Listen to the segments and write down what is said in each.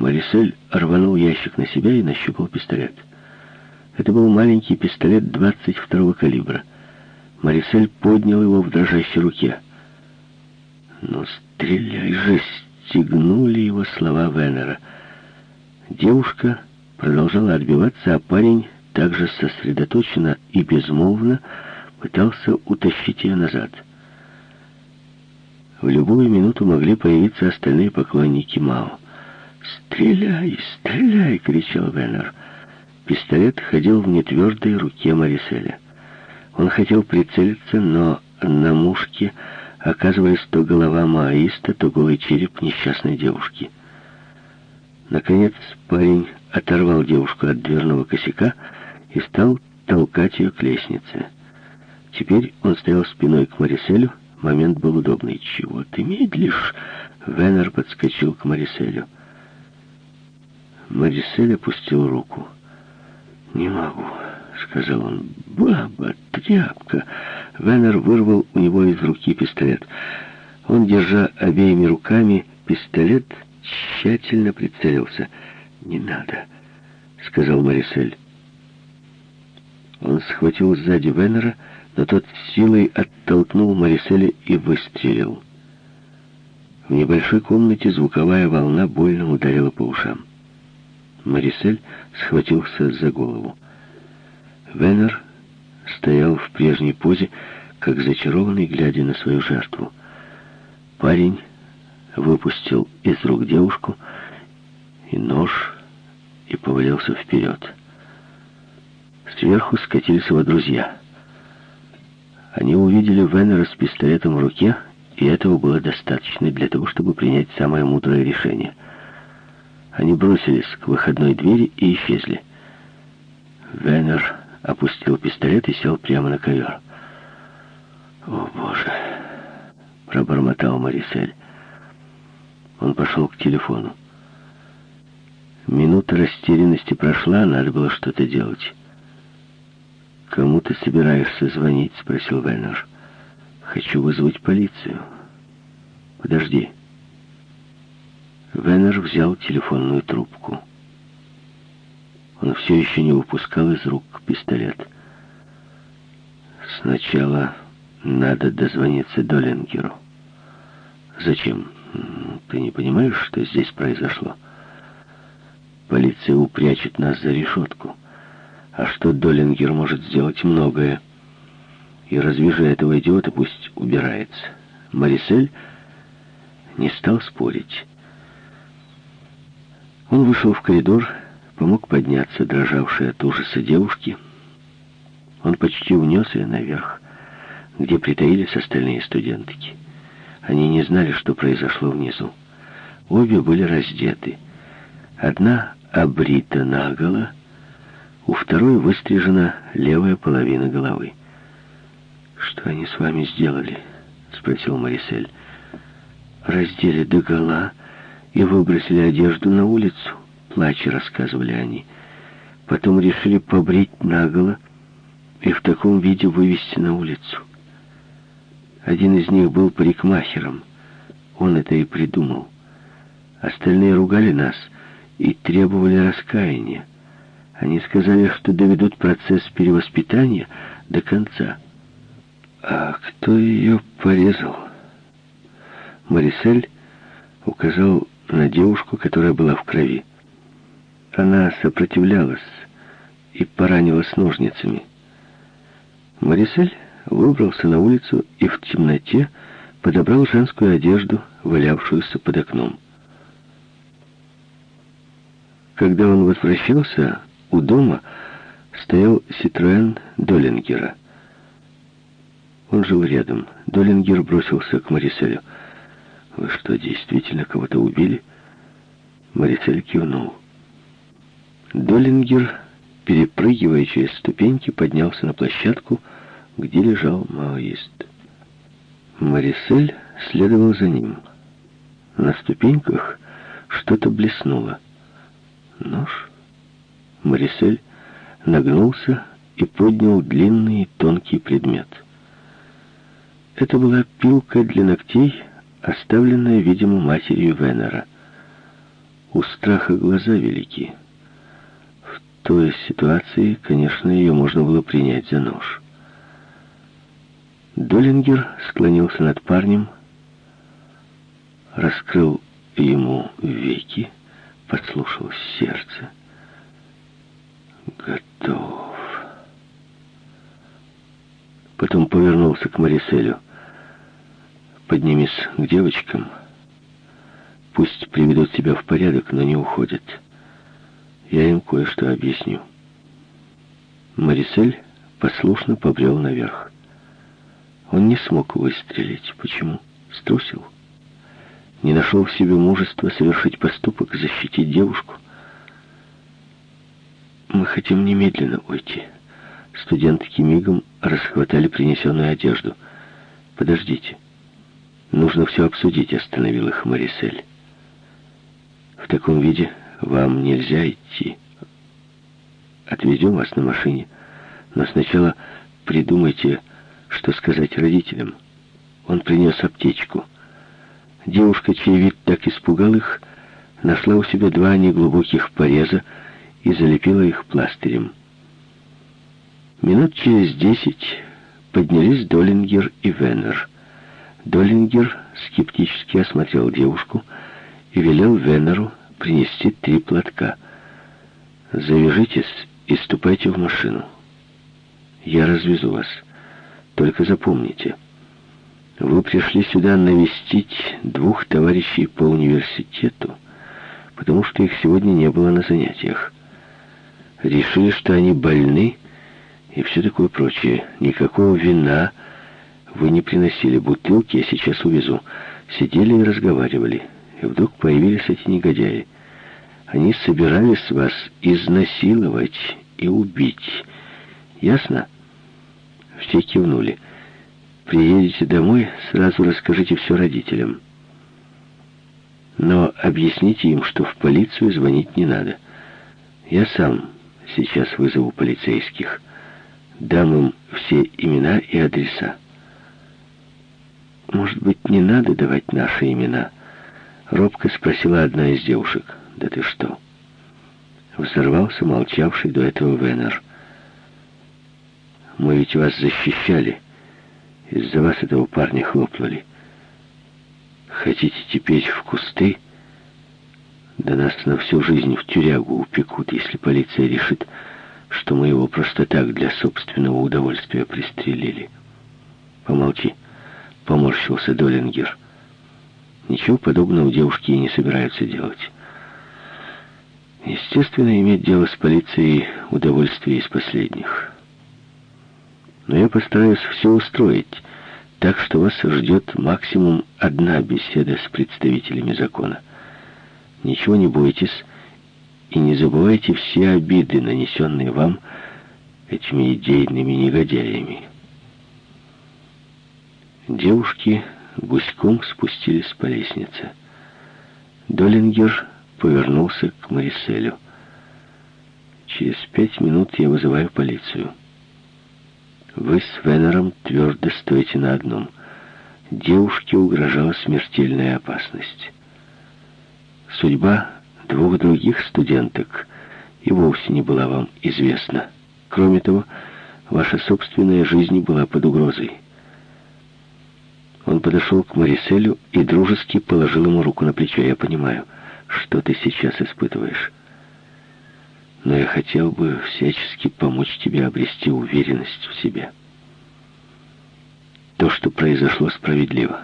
Марисель рванул ящик на себя и нащупал пистолет. Это был маленький пистолет 22-го калибра. Марисель поднял его в дрожащей руке. «Ну, стреляй же!» — стегнули его слова Венера. Девушка продолжала отбиваться, а парень также сосредоточенно и безмолвно пытался утащить ее назад. В любую минуту могли появиться остальные поклонники Мао. «Стреляй, стреляй!» — кричал Венер. Пистолет ходил в нетвердой руке Мариселя. Он хотел прицелиться, но на мушке оказывались то голова маоиста, то голый череп несчастной девушки. Наконец парень оторвал девушку от дверного косяка и стал толкать ее к лестнице. Теперь он стоял спиной к Мариселю. Момент был удобный. «Чего ты медлишь?» Венер подскочил к Мариселю. Марисель опустил руку. «Не могу», — сказал он. «Баба, тряпка!» Венер вырвал у него из руки пистолет. Он, держа обеими руками пистолет, тщательно прицелился. «Не надо», — сказал Марисель. Он схватил сзади Венера, но тот силой оттолкнул Мариселя и выстрелил. В небольшой комнате звуковая волна больно ударила по ушам. Марисель схватился за голову. Венер стоял в прежней позе, как зачарованный, глядя на свою жертву. Парень выпустил из рук девушку и нож и повалился вперед. Сверху скатились его друзья. Они увидели Венера с пистолетом в руке, и этого было достаточно для того, чтобы принять самое мудрое решение. Они бросились к выходной двери и исчезли. Венер опустил пистолет и сел прямо на ковер. «О, Боже!» — пробормотал Марисель. Он пошел к телефону. Минута растерянности прошла, надо было что-то делать. «Кому ты собираешься звонить?» — спросил Венер. «Хочу вызвать полицию». «Подожди». Венер взял телефонную трубку. Он все еще не выпускал из рук пистолет. «Сначала надо дозвониться Долингеру». «Зачем? Ты не понимаешь, что здесь произошло?» «Полиция упрячет нас за решетку». А что Доллингер может сделать многое. И развяжи этого идиота, пусть убирается. Марисель не стал спорить. Он вышел в коридор, помог подняться дрожавшей от ужаса девушки. Он почти унес ее наверх, где притаились остальные студентки. Они не знали, что произошло внизу. Обе были раздеты. Одна обрита наголо, у второй выстрижена левая половина головы. «Что они с вами сделали?» — спросил Марисель. «Раздели догола и выбросили одежду на улицу», — плача рассказывали они. «Потом решили побрить наголо и в таком виде вывести на улицу. Один из них был парикмахером. Он это и придумал. Остальные ругали нас и требовали раскаяния. Они сказали, что доведут процесс перевоспитания до конца. А кто ее порезал? Марисель указал на девушку, которая была в крови. Она сопротивлялась и поранилась ножницами. Марисель выбрался на улицу и в темноте подобрал женскую одежду, валявшуюся под окном. Когда он возвращался, у дома стоял Ситроен Долингера. Он жил рядом. Долингер бросился к Мариселю. «Вы что, действительно кого-то убили?» Марисель кивнул. Долингер, перепрыгивая через ступеньки, поднялся на площадку, где лежал маоист. Марисель следовал за ним. На ступеньках что-то блеснуло. Нож? Марисель нагнулся и поднял длинный тонкий предмет. Это была пилка для ногтей, оставленная, видимо, матерью Венера. У страха глаза велики. В той ситуации, конечно, ее можно было принять за нож. Долингер склонился над парнем, раскрыл ему веки, подслушал сердце. Готов. Потом повернулся к Мариселю. Поднимись к девочкам. Пусть приведут себя в порядок, но не уходят. Я им кое-что объясню. Марисель послушно побрел наверх. Он не смог выстрелить. Почему? Струсил? Не нашел в себе мужества совершить поступок, защитить девушку? Мы хотим немедленно уйти. Студентки мигом расхватали принесенную одежду. «Подождите. Нужно все обсудить», — остановил их Марисель. «В таком виде вам нельзя идти. Отвезем вас на машине. Но сначала придумайте, что сказать родителям». Он принес аптечку. Девушка, чей вид так испугал их, нашла у себя два неглубоких пореза и залепила их пластырем. Минут через десять поднялись Долингер и Веннер. Долингер скептически осмотрел девушку и велел Веннеру принести три платка. «Завяжитесь и ступайте в машину. Я развезу вас. Только запомните, вы пришли сюда навестить двух товарищей по университету, потому что их сегодня не было на занятиях. Решили, что они больны, и все такое прочее. Никакого вина вы не приносили. Бутылки я сейчас увезу. Сидели и разговаривали. И вдруг появились эти негодяи. Они собирались вас изнасиловать и убить. Ясно? Все кивнули. Приедете домой, сразу расскажите все родителям. Но объясните им, что в полицию звонить не надо. Я сам сейчас вызову полицейских дам им все имена и адреса. «Может быть, не надо давать наши имена?» Робко спросила одна из девушек. «Да ты что?» Взорвался молчавший до этого Венер. «Мы ведь вас защищали. Из-за вас этого парня хлопнули. Хотите теперь в кусты?» Да нас на всю жизнь в тюрягу упекут, если полиция решит, что мы его просто так для собственного удовольствия пристрелили. Помолчи, поморщился Долингер. Ничего подобного девушки и не собираются делать. Естественно, иметь дело с полицией удовольствие из последних. Но я постараюсь все устроить, так что вас ждет максимум одна беседа с представителями закона. Ничего не бойтесь, и не забывайте все обиды, нанесенные вам этими идейными негодяями. Девушки гуськом спустились по лестнице. Долингер повернулся к Мариселю. «Через пять минут я вызываю полицию. Вы с Венером твердо стоите на одном. Девушке угрожала смертельная опасность. Судьба двух других студенток и вовсе не была вам известна. Кроме того, ваша собственная жизнь была под угрозой. Он подошел к Мариселю и дружески положил ему руку на плечо. «Я понимаю, что ты сейчас испытываешь. Но я хотел бы всячески помочь тебе обрести уверенность в себе. То, что произошло, справедливо.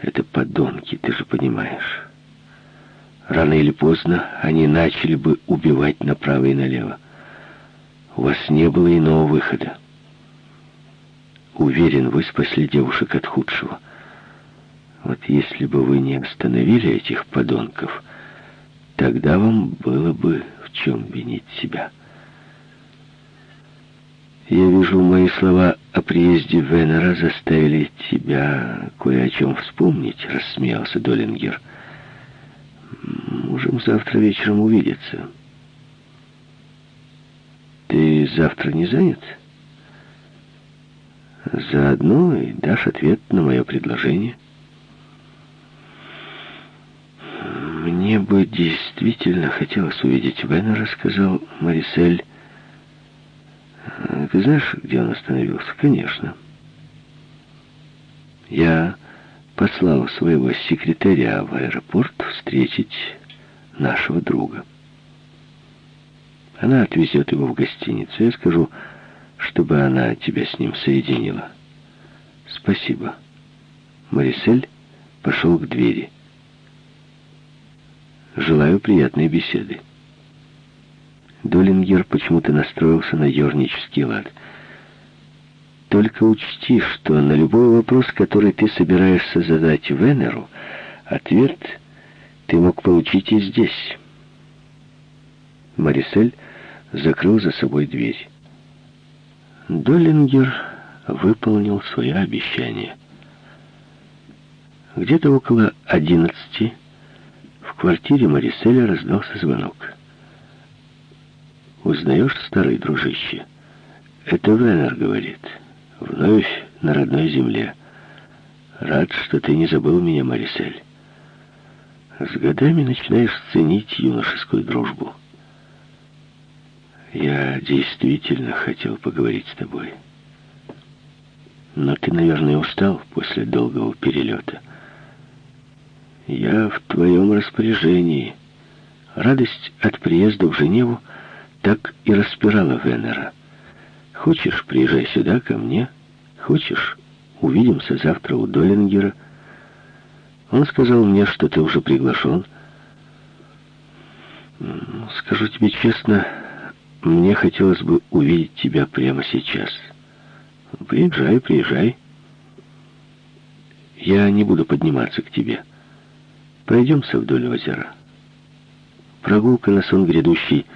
Это подонки, ты же понимаешь». Рано или поздно они начали бы убивать направо и налево. У вас не было иного выхода. Уверен, вы спасли девушек от худшего. Вот если бы вы не остановили этих подонков, тогда вам было бы в чем винить себя. Я вижу, мои слова о приезде Венера заставили тебя кое о чем вспомнить, рассмеялся Долингер. — Можем завтра вечером увидеться. Ты завтра не занят? Заодно и дашь ответ на мое предложение. Мне бы действительно хотелось увидеть Венера», — сказал Марисель. «Ты знаешь, где он остановился?» «Конечно». «Я послал своего секретаря в аэропорт встретить нашего друга. Она отвезет его в гостиницу. Я скажу, чтобы она тебя с ним соединила. Спасибо. Марисель пошел к двери. Желаю приятной беседы. Долингер почему-то настроился на ернический лад. Только учти, что на любой вопрос, который ты собираешься задать Венеру, ответ ты мог получить и здесь. Марисель закрыл за собой дверь. Долингер выполнил свое обещание. Где-то около одиннадцати в квартире Мариселя раздался звонок. «Узнаешь, старый дружище?» «Это Венер говорит. Вновь на родной земле. Рад, что ты не забыл меня, Марисель. С годами начинаешь ценить юношескую дружбу. Я действительно хотел поговорить с тобой. Но ты, наверное, устал после долгого перелета». Я в твоем распоряжении. Радость от приезда в Женеву так и распирала Венера. Хочешь, приезжай сюда, ко мне. Хочешь, увидимся завтра у Долингера. Он сказал мне, что ты уже приглашен. Скажу тебе честно, мне хотелось бы увидеть тебя прямо сейчас. Приезжай, приезжай. Я не буду подниматься к тебе. Пройдемся вдоль озера. Прогулка на сон грядущий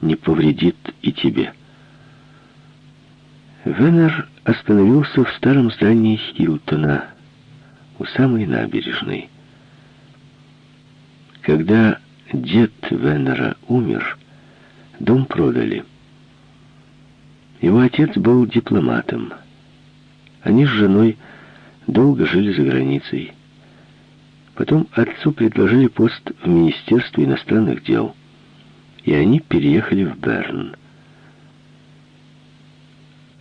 не повредит и тебе. Венер остановился в старом здании Хилтона, у самой набережной. Когда дед Венера умер, дом продали. Его отец был дипломатом. Они с женой долго жили за границей. Потом отцу предложили пост в Министерстве иностранных дел, и они переехали в Берн.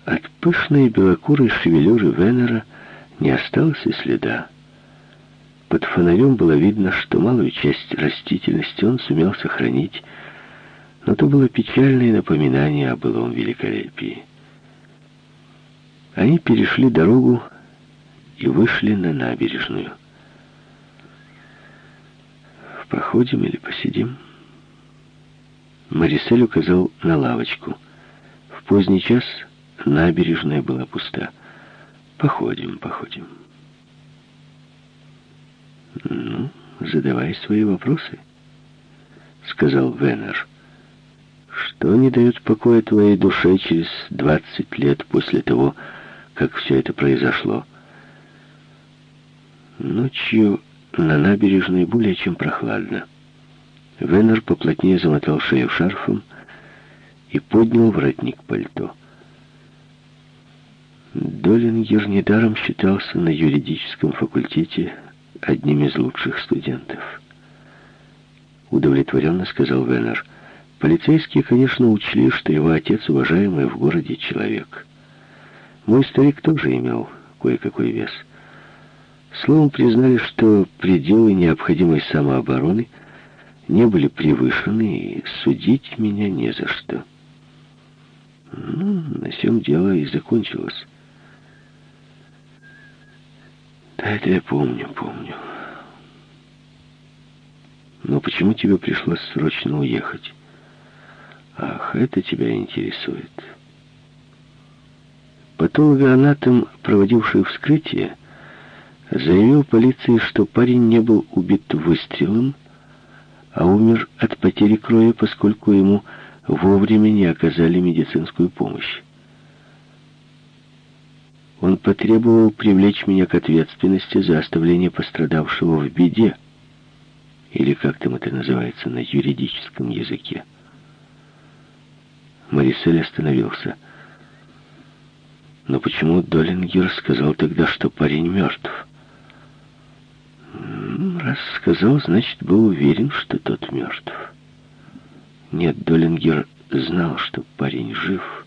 От пышной белокурой шевелюры Венера не осталось и следа. Под фонарем было видно, что малую часть растительности он сумел сохранить, но то было печальное напоминание о былом великолепии. Они перешли дорогу и вышли на набережную. Походим или посидим?» Марисель указал на лавочку. В поздний час набережная была пуста. «Походим, походим». «Ну, задавай свои вопросы», — сказал Венер. «Что не дает покоя твоей душе через двадцать лет после того, как все это произошло?» Ночью на набережной более чем прохладно. Венер поплотнее замотал шею шарфом и поднял воротник пальто. Долингер недаром считался на юридическом факультете одним из лучших студентов. Удовлетворенно сказал Венер. Полицейские, конечно, учли, что его отец уважаемый в городе человек. Мой старик тоже имел кое-какой вес — Словом, признали, что пределы необходимой самообороны не были превышены, и судить меня не за что. Ну, на всем дело и закончилось. Да, это я помню, помню. Но почему тебе пришлось срочно уехать? Ах, это тебя интересует. Патологоанатом, проводивший вскрытие, заявил полиции, что парень не был убит выстрелом, а умер от потери крови, поскольку ему вовремя не оказали медицинскую помощь. Он потребовал привлечь меня к ответственности за оставление пострадавшего в беде, или как там это называется на юридическом языке. Марисель остановился. Но почему Долингер сказал тогда, что парень мертв? Раз сказал, значит, был уверен, что тот мертв. Нет, Долингер знал, что парень жив,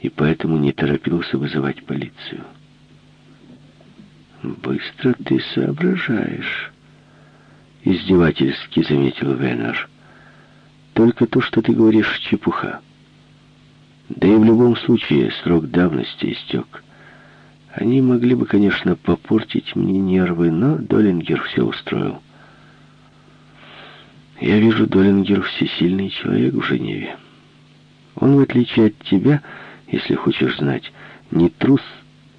и поэтому не торопился вызывать полицию. «Быстро ты соображаешь», — издевательски заметил Венер. «Только то, что ты говоришь, чепуха. Да и в любом случае срок давности истек. Они могли бы, конечно, попортить мне нервы, но Долингер все устроил». Я вижу, Долингер всесильный человек в Женеве. Он, в отличие от тебя, если хочешь знать, не трус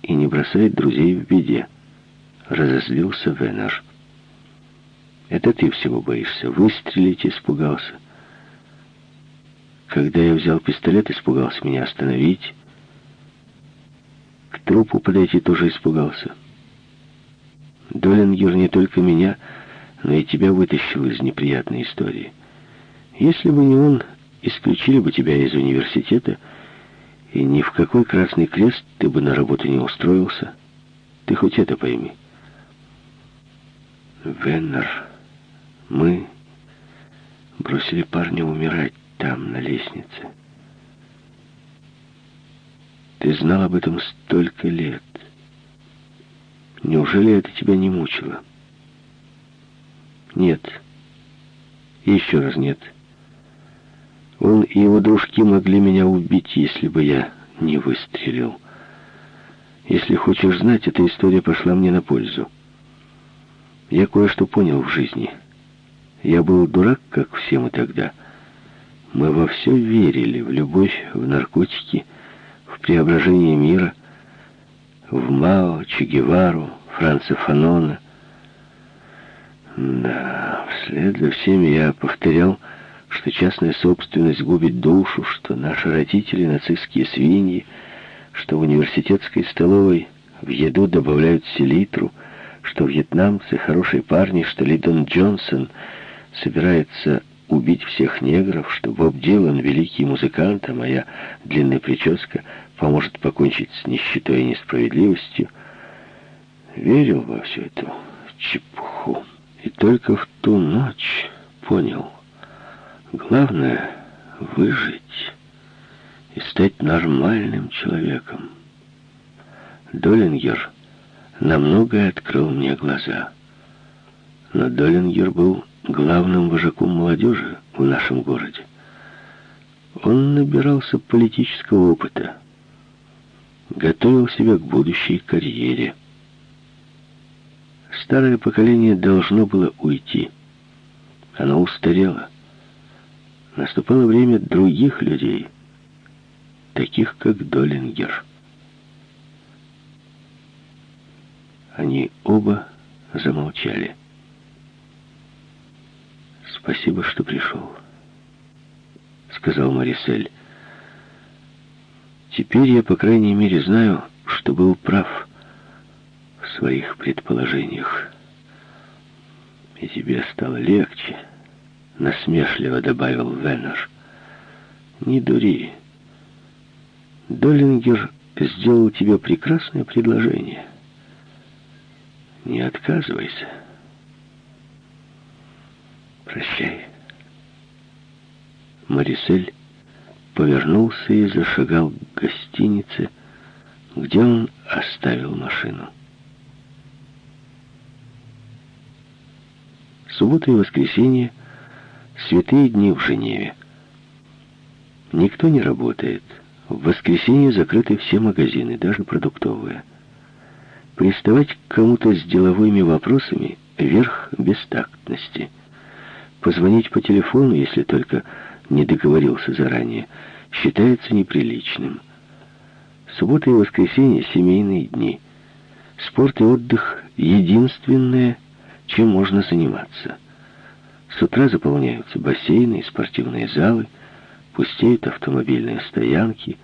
и не бросает друзей в беде. Разозлился Венер. Это ты всего боишься. Выстрелить испугался. Когда я взял пистолет, испугался меня остановить. К трупу подойти тоже испугался. Долингер не только меня но и тебя вытащил из неприятной истории. Если бы не он, исключили бы тебя из университета, и ни в какой Красный Крест ты бы на работу не устроился. Ты хоть это пойми. Веннер, мы бросили парня умирать там, на лестнице. Ты знал об этом столько лет. Неужели это тебя не мучило?» Нет. Еще раз нет. Он и его дружки могли меня убить, если бы я не выстрелил. Если хочешь знать, эта история пошла мне на пользу. Я кое-что понял в жизни. Я был дурак, как все мы тогда. Мы во все верили, в любовь, в наркотики, в преображение мира, в Мао, Че Гевару, Франца Фанона, да, вслед за всеми я повторял, что частная собственность губит душу, что наши родители нацистские свиньи, что в университетской столовой в еду добавляют селитру, что вьетнамцы хорошие парни, что Лидон Джонсон собирается убить всех негров, что Боб Дилан великий музыкант, а моя длинная прическа поможет покончить с нищетой и несправедливостью. Верил во всю эту чепуху. И только в ту ночь понял, главное — выжить и стать нормальным человеком. Долингер на многое открыл мне глаза. Но Долингер был главным вожаком молодежи в нашем городе. Он набирался политического опыта, готовил себя к будущей карьере. Старое поколение должно было уйти. Оно устарело. Наступало время других людей, таких как Долингер. Они оба замолчали. «Спасибо, что пришел», — сказал Марисель. «Теперь я, по крайней мере, знаю, что был прав» в своих предположениях. И тебе стало легче, насмешливо добавил Веннер. Не дури. Доллингер сделал тебе прекрасное предложение. Не отказывайся. Прощай. Марисель повернулся и зашагал к гостинице, где он оставил машину. Суббота и воскресенье — святые дни в Женеве. Никто не работает. В воскресенье закрыты все магазины, даже продуктовые. Приставать к кому-то с деловыми вопросами — верх бестактности. Позвонить по телефону, если только не договорился заранее, считается неприличным. Суббота и воскресенье — семейные дни. Спорт и отдых — единственное чем можно заниматься. С утра заполняются бассейны и спортивные залы, пустеют автомобильные стоянки,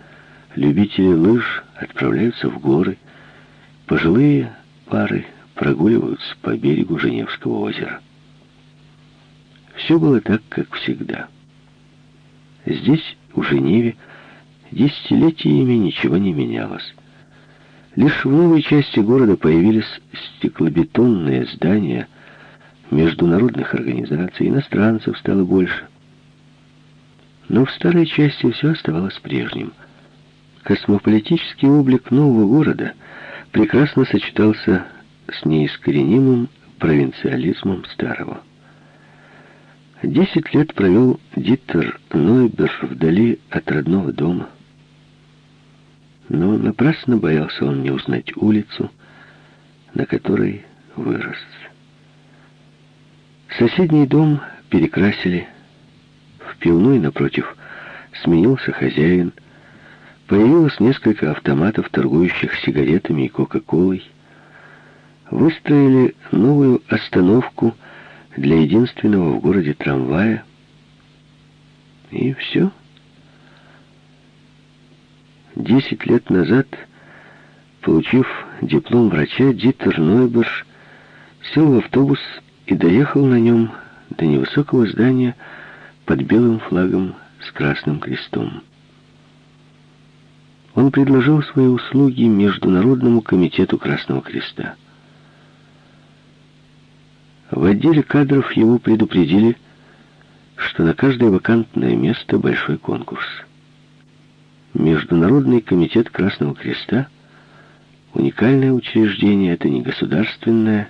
любители лыж отправляются в горы, пожилые пары прогуливаются по берегу Женевского озера. Все было так, как всегда. Здесь, у Женеве, десятилетиями ничего не менялось. Лишь в новой части города появились стеклобетонные здания международных организаций, иностранцев стало больше. Но в старой части все оставалось прежним. Космополитический облик нового города прекрасно сочетался с неискоренимым провинциализмом старого. Десять лет провел Диттер Нойбер вдали от родного дома. Но напрасно боялся он не узнать улицу, на которой вырос. Соседний дом перекрасили. В пивной напротив сменился хозяин. Появилось несколько автоматов, торгующих сигаретами и кока-колой. Выстроили новую остановку для единственного в городе трамвая. И все. Десять лет назад, получив диплом врача, Дитер Нойберш сел в автобус и доехал на нем до невысокого здания под белым флагом с красным крестом. Он предложил свои услуги Международному комитету Красного Креста. В отделе кадров его предупредили, что на каждое вакантное место большой конкурс. Международный комитет Красного Креста — уникальное учреждение, это не государственное,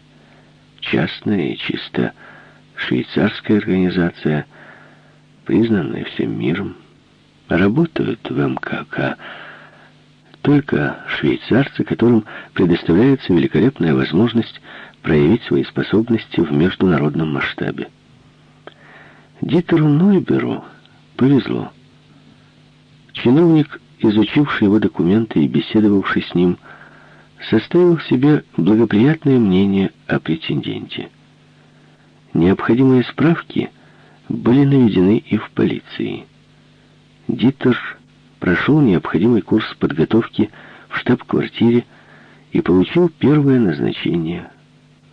частная и чисто швейцарская организация, признанная всем миром. Работают в МКК только швейцарцы, которым предоставляется великолепная возможность проявить свои способности в международном масштабе. Дитеру Нойберу повезло. Чиновник, изучивший его документы и беседовавший с ним, составил себе благоприятное мнение о претенденте. Необходимые справки были наведены и в полиции. Дитер прошел необходимый курс подготовки в штаб-квартире и получил первое назначение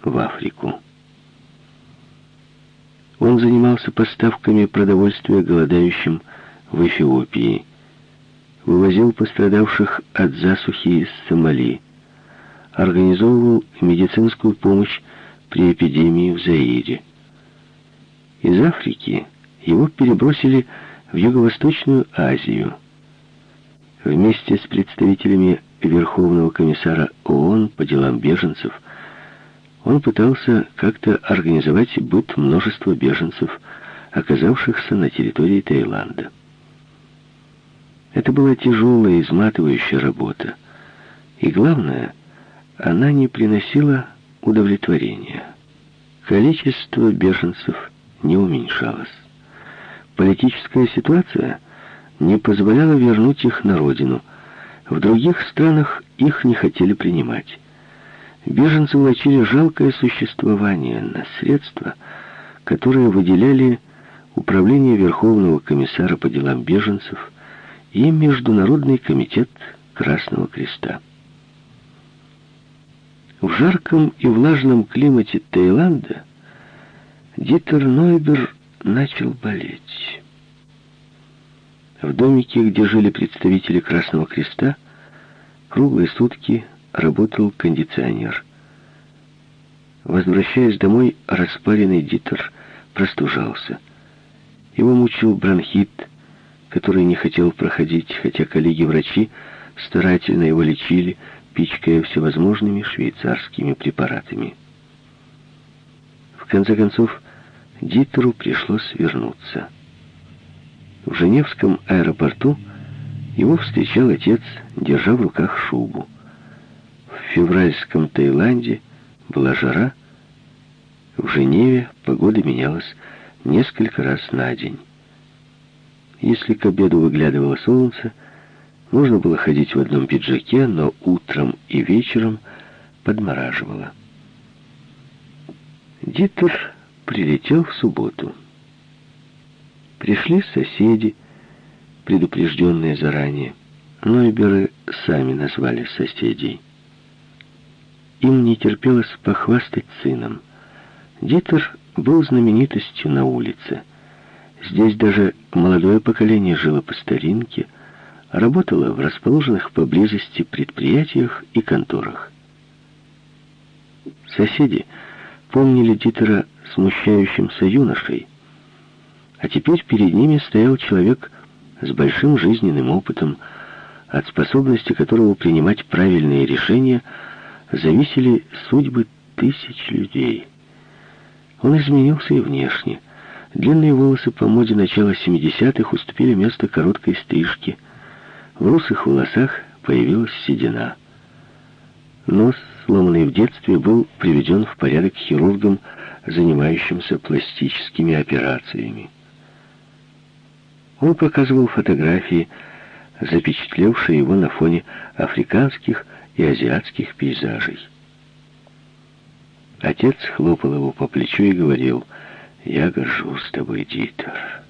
в Африку. Он занимался поставками продовольствия голодающим в Эфиопии, вывозил пострадавших от засухи из Сомали, организовывал медицинскую помощь при эпидемии в Заире. Из Африки его перебросили в Юго-Восточную Азию. Вместе с представителями Верховного комиссара ООН по делам беженцев он пытался как-то организовать быт множества беженцев, оказавшихся на территории Таиланда. Это была тяжелая, изматывающая работа. И главное, она не приносила удовлетворения. Количество беженцев не уменьшалось. Политическая ситуация не позволяла вернуть их на родину. В других странах их не хотели принимать. Беженцы влачили жалкое существование на средства, которые выделяли Управление Верховного комиссара по делам беженцев и Международный комитет Красного Креста. В жарком и влажном климате Таиланда Дитер Нойбер начал болеть. В домике, где жили представители Красного Креста, круглые сутки работал кондиционер. Возвращаясь домой, распаренный Дитер простужался. Его мучил бронхит, который не хотел проходить, хотя коллеги-врачи старательно его лечили, пичкая всевозможными швейцарскими препаратами. В конце концов, Дитеру пришлось вернуться. В Женевском аэропорту его встречал отец, держа в руках шубу февральском Таиланде была жара, в Женеве погода менялась несколько раз на день. Если к обеду выглядывало солнце, можно было ходить в одном пиджаке, но утром и вечером подмораживало. Дитер прилетел в субботу. Пришли соседи, предупрежденные заранее. Нойберы сами назвали соседей. Им не терпелось похвастать сыном. Дитер был знаменитостью на улице. Здесь даже молодое поколение жило по старинке, работала в расположенных поблизости предприятиях и конторах. Соседи помнили Дитера смущающимся юношей, а теперь перед ними стоял человек с большим жизненным опытом, от способности которого принимать правильные решения зависели судьбы тысяч людей. Он изменился и внешне. Длинные волосы по моде начала 70-х уступили место короткой стрижке. В русых волосах появилась седина. Нос, сломанный в детстве, был приведен в порядок хирургом, занимающимся пластическими операциями. Он показывал фотографии, запечатлевшие его на фоне африканских и азиатских пейзажей. Отец хлопал его по плечу и говорил, «Я горжусь тобой, Дитер».